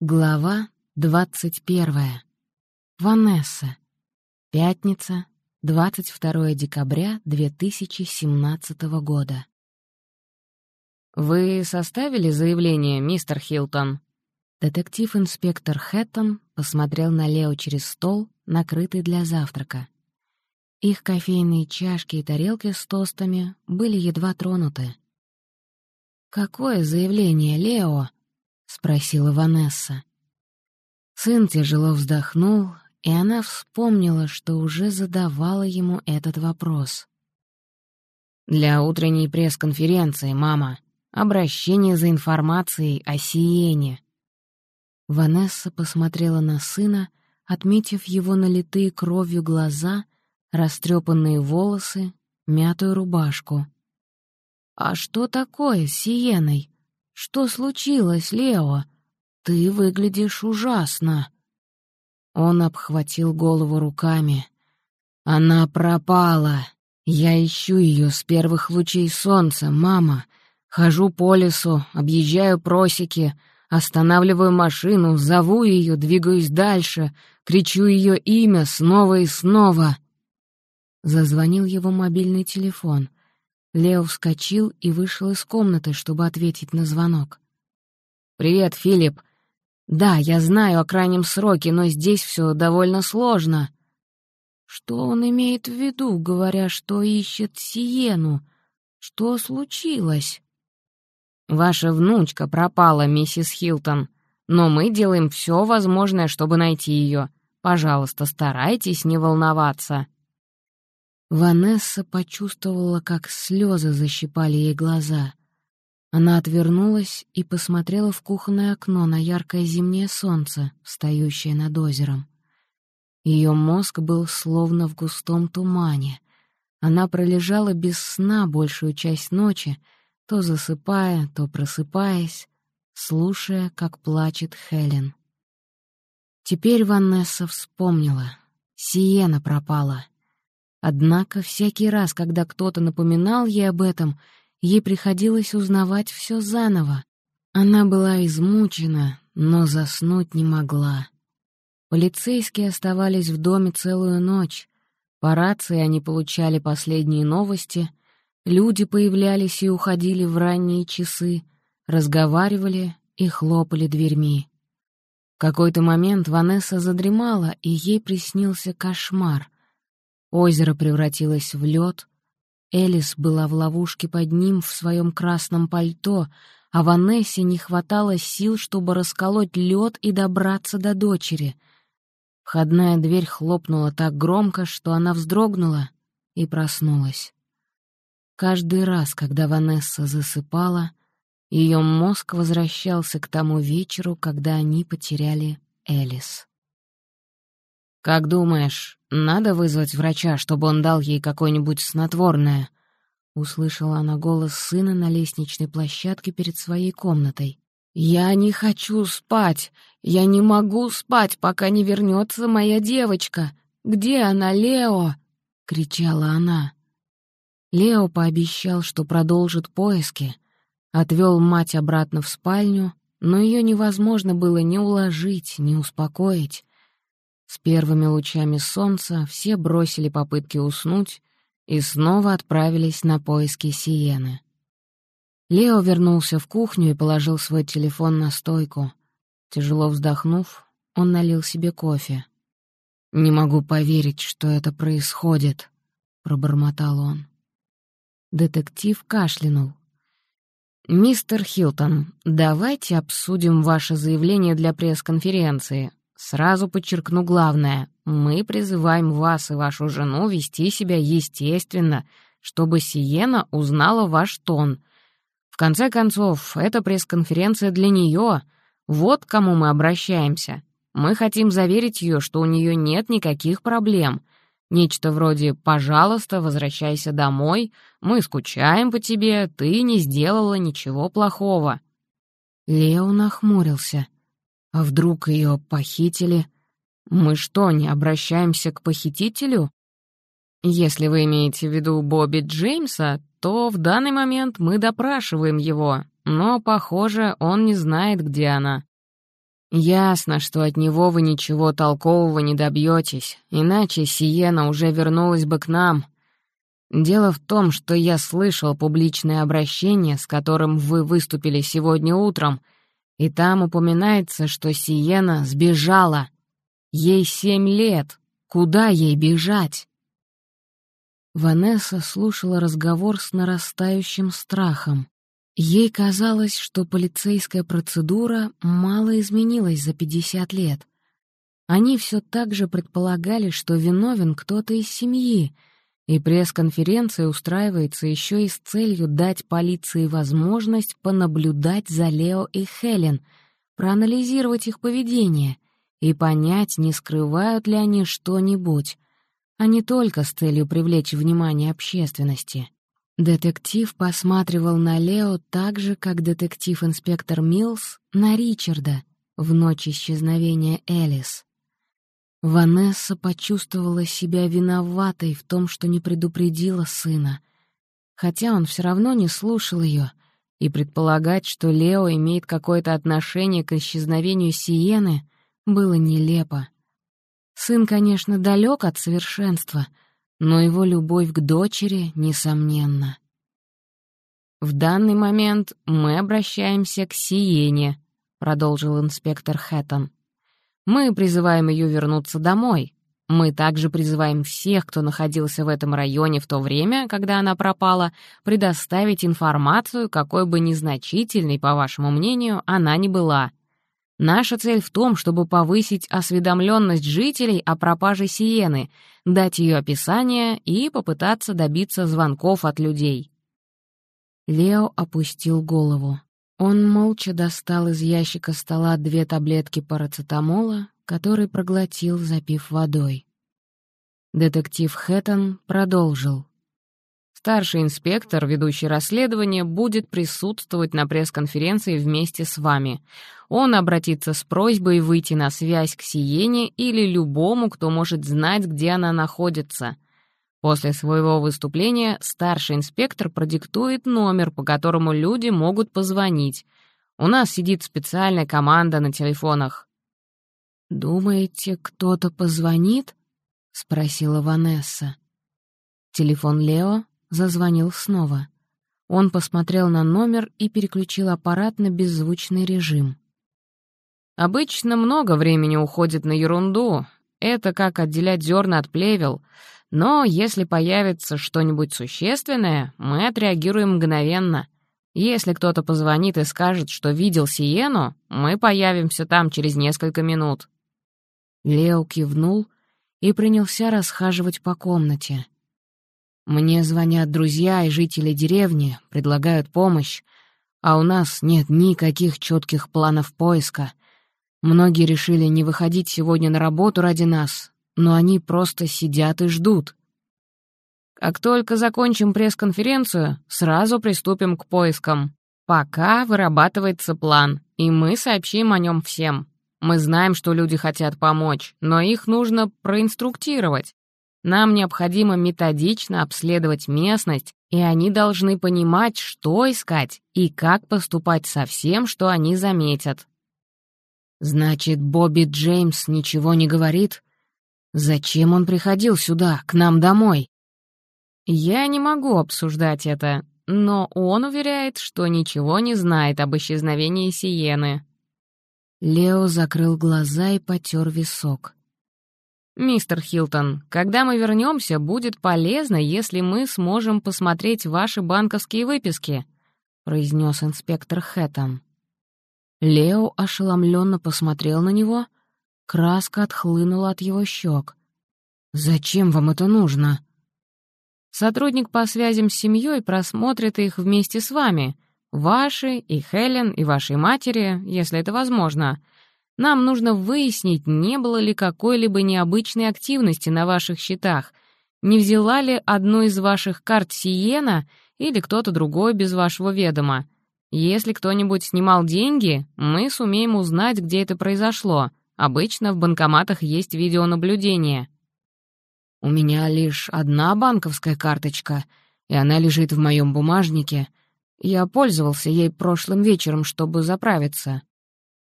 Глава двадцать первая. Ванесса. Пятница, 22 декабря 2017 года. «Вы составили заявление, мистер Хилтон?» Детектив-инспектор Хэттон посмотрел на Лео через стол, накрытый для завтрака. Их кофейные чашки и тарелки с тостами были едва тронуты. «Какое заявление, Лео?» — спросила Ванесса. Сын тяжело вздохнул, и она вспомнила, что уже задавала ему этот вопрос. «Для утренней пресс-конференции, мама. Обращение за информацией о Сиене». Ванесса посмотрела на сына, отметив его налитые кровью глаза, растрепанные волосы, мятую рубашку. «А что такое с Сиеной? Что случилось, Лео? Ты выглядишь ужасно». Он обхватил голову руками. «Она пропала. Я ищу ее с первых лучей солнца, мама. Хожу по лесу, объезжаю просеки, останавливаю машину, зову ее, двигаюсь дальше, кричу ее имя снова и снова». Зазвонил его мобильный телефон. Лео вскочил и вышел из комнаты, чтобы ответить на звонок. «Привет, Филипп. Да, я знаю о крайнем сроке, но здесь все довольно сложно». Что он имеет в виду, говоря, что ищет Сиену? Что случилось? «Ваша внучка пропала, миссис Хилтон, но мы делаем все возможное, чтобы найти ее. Пожалуйста, старайтесь не волноваться». Ванесса почувствовала, как слезы защипали ей глаза. Она отвернулась и посмотрела в кухонное окно на яркое зимнее солнце, встающее над озером. Ее мозг был словно в густом тумане. Она пролежала без сна большую часть ночи, то засыпая, то просыпаясь, слушая, как плачет Хелен. Теперь Ванесса вспомнила. Сиена пропала — Однако всякий раз, когда кто-то напоминал ей об этом, ей приходилось узнавать все заново. Она была измучена, но заснуть не могла. Полицейские оставались в доме целую ночь. По рации они получали последние новости, люди появлялись и уходили в ранние часы, разговаривали и хлопали дверьми. В какой-то момент Ванесса задремала, и ей приснился кошмар. Озеро превратилось в лед. Элис была в ловушке под ним в своем красном пальто, а Ванессе не хватало сил, чтобы расколоть лед и добраться до дочери. Входная дверь хлопнула так громко, что она вздрогнула и проснулась. Каждый раз, когда Ванесса засыпала, ее мозг возвращался к тому вечеру, когда они потеряли Элис. «Как думаешь, надо вызвать врача, чтобы он дал ей какое-нибудь снотворное?» Услышала она голос сына на лестничной площадке перед своей комнатой. «Я не хочу спать! Я не могу спать, пока не вернется моя девочка! Где она, Лео?» — кричала она. Лео пообещал, что продолжит поиски, отвел мать обратно в спальню, но ее невозможно было ни уложить, ни успокоить. С первыми лучами солнца все бросили попытки уснуть и снова отправились на поиски Сиены. Лео вернулся в кухню и положил свой телефон на стойку. Тяжело вздохнув, он налил себе кофе. «Не могу поверить, что это происходит», — пробормотал он. Детектив кашлянул. «Мистер Хилтон, давайте обсудим ваше заявление для пресс-конференции. Сразу подчеркну главное. Мы призываем вас и вашу жену вести себя естественно, чтобы Сиена узнала ваш тон. В конце концов, эта пресс-конференция для нее. Вот к кому мы обращаемся. Мы хотим заверить ее, что у нее нет никаких проблем. Нечто вроде «пожалуйста, возвращайся домой, мы скучаем по тебе, ты не сделала ничего плохого». Лео нахмурился. А вдруг ее похитили? Мы что, не обращаемся к похитителю? Если вы имеете в виду Бобби Джеймса, то в данный момент мы допрашиваем его, но, похоже, он не знает, где она. Ясно, что от него вы ничего толкового не добьетесь, иначе Сиена уже вернулась бы к нам. Дело в том, что я слышал публичное обращение, с которым вы выступили сегодня утром, и там упоминается, что Сиена сбежала. Ей семь лет. Куда ей бежать? Ванесса слушала разговор с нарастающим страхом. Ей казалось, что полицейская процедура мало изменилась за 50 лет. Они все так же предполагали, что виновен кто-то из семьи, и пресс-конференция устраивается еще и с целью дать полиции возможность понаблюдать за Лео и Хелен, проанализировать их поведение и понять, не скрывают ли они что-нибудь, а не только с целью привлечь внимание общественности. Детектив посматривал на Лео так же, как детектив-инспектор Милс на Ричарда в ночь исчезновения Элис. Ванесса почувствовала себя виноватой в том, что не предупредила сына, хотя он все равно не слушал ее, и предполагать, что Лео имеет какое-то отношение к исчезновению Сиены, было нелепо. Сын, конечно, далек от совершенства — но его любовь к дочери несомненна. «В данный момент мы обращаемся к Сиене», — продолжил инспектор Хэттон. «Мы призываем ее вернуться домой. Мы также призываем всех, кто находился в этом районе в то время, когда она пропала, предоставить информацию, какой бы незначительной, по вашему мнению, она ни была». Наша цель в том, чтобы повысить осведомленность жителей о пропаже Сиены, дать ее описание и попытаться добиться звонков от людей. Лео опустил голову. Он молча достал из ящика стола две таблетки парацетамола, который проглотил, запив водой. Детектив Хэттон продолжил. Старший инспектор, ведущий расследование, будет присутствовать на пресс-конференции вместе с вами. Он обратится с просьбой выйти на связь к Сиене или любому, кто может знать, где она находится. После своего выступления старший инспектор продиктует номер, по которому люди могут позвонить. У нас сидит специальная команда на телефонах. «Думаете, кто-то позвонит?» — спросила Ванесса. Телефон Лео зазвонил снова. Он посмотрел на номер и переключил аппарат на беззвучный режим. «Обычно много времени уходит на ерунду. Это как отделять зерна от плевел. Но если появится что-нибудь существенное, мы отреагируем мгновенно. Если кто-то позвонит и скажет, что видел Сиену, мы появимся там через несколько минут». Лео кивнул и принялся расхаживать по комнате. Мне звонят друзья и жители деревни, предлагают помощь, а у нас нет никаких четких планов поиска. Многие решили не выходить сегодня на работу ради нас, но они просто сидят и ждут. Как только закончим пресс-конференцию, сразу приступим к поискам. Пока вырабатывается план, и мы сообщим о нем всем. Мы знаем, что люди хотят помочь, но их нужно проинструктировать. Нам необходимо методично обследовать местность, и они должны понимать, что искать и как поступать со всем, что они заметят. Значит, Бобби Джеймс ничего не говорит? Зачем он приходил сюда, к нам домой? Я не могу обсуждать это, но он уверяет, что ничего не знает об исчезновении Сиены. Лео закрыл глаза и потер висок. «Мистер Хилтон, когда мы вернемся, будет полезно, если мы сможем посмотреть ваши банковские выписки», — произнес инспектор Хэттон. Лео ошеломленно посмотрел на него. Краска отхлынула от его щек. «Зачем вам это нужно?» «Сотрудник по связям с семьей просмотрит их вместе с вами, ваши и Хелен, и вашей матери, если это возможно», нам нужно выяснить, не было ли какой-либо необычной активности на ваших счетах, не взяла ли одну из ваших карт Сиена или кто-то другой без вашего ведома. Если кто-нибудь снимал деньги, мы сумеем узнать, где это произошло. Обычно в банкоматах есть видеонаблюдение. У меня лишь одна банковская карточка, и она лежит в моем бумажнике. Я пользовался ей прошлым вечером, чтобы заправиться.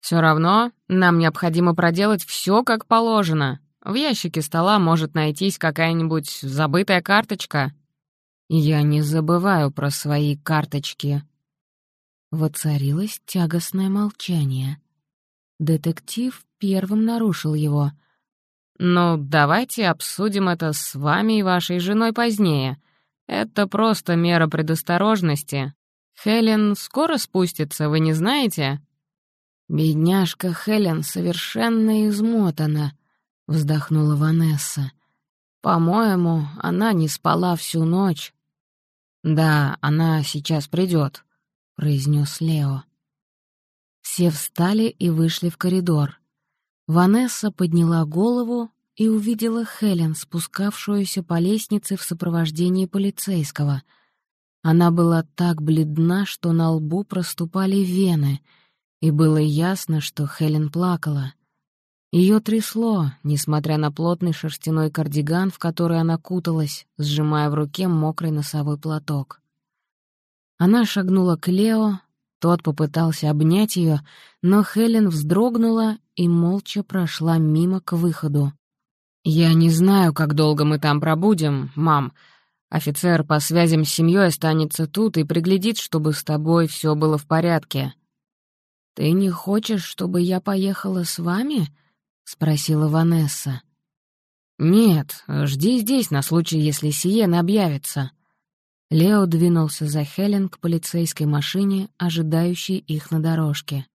Все равно нам необходимо проделать все как положено. В ящике стола может найтись какая-нибудь забытая карточка». «Я не забываю про свои карточки». Воцарилось тягостное молчание. Детектив первым нарушил его. «Ну, давайте обсудим это с вами и вашей женой позднее. Это просто мера предосторожности. Хелен скоро спустится, вы не знаете?» «Бедняжка Хелен совершенно измотана», — вздохнула Ванесса. «По-моему, она не спала всю ночь». «Да, она сейчас придет», — произнес Лео. Все встали и вышли в коридор. Ванесса подняла голову и увидела Хелен, спускавшуюся по лестнице в сопровождении полицейского. Она была так бледна, что на лбу проступали вены — и было ясно, что Хелен плакала. Ее трясло, несмотря на плотный шерстяной кардиган, в который она куталась, сжимая в руке мокрый носовой платок. Она шагнула к Лео, тот попытался обнять ее, но Хелен вздрогнула и молча прошла мимо к выходу. «Я не знаю, как долго мы там пробудем, мам. Офицер по связям с семьей останется тут и приглядит, чтобы с тобой все было в порядке», «Ты не хочешь, чтобы я поехала с вами?» — спросила Ванесса. «Нет, жди здесь на случай, если Сиен объявится». Лео двинулся за Хелен к полицейской машине, ожидающей их на дорожке.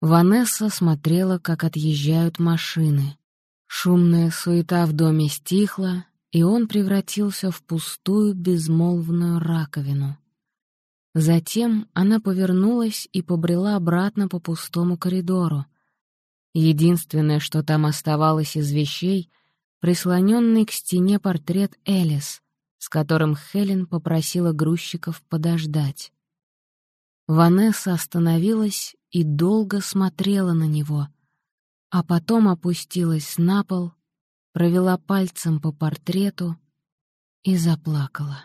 Ванесса смотрела, как отъезжают машины. Шумная суета в доме стихла, и он превратился в пустую безмолвную раковину. Затем она повернулась и побрела обратно по пустому коридору. Единственное, что там оставалось из вещей, прислоненный к стене портрет Элис, с которым Хелен попросила грузчиков подождать. Ванесса остановилась и долго смотрела на него, а потом опустилась на пол, провела пальцем по портрету и заплакала.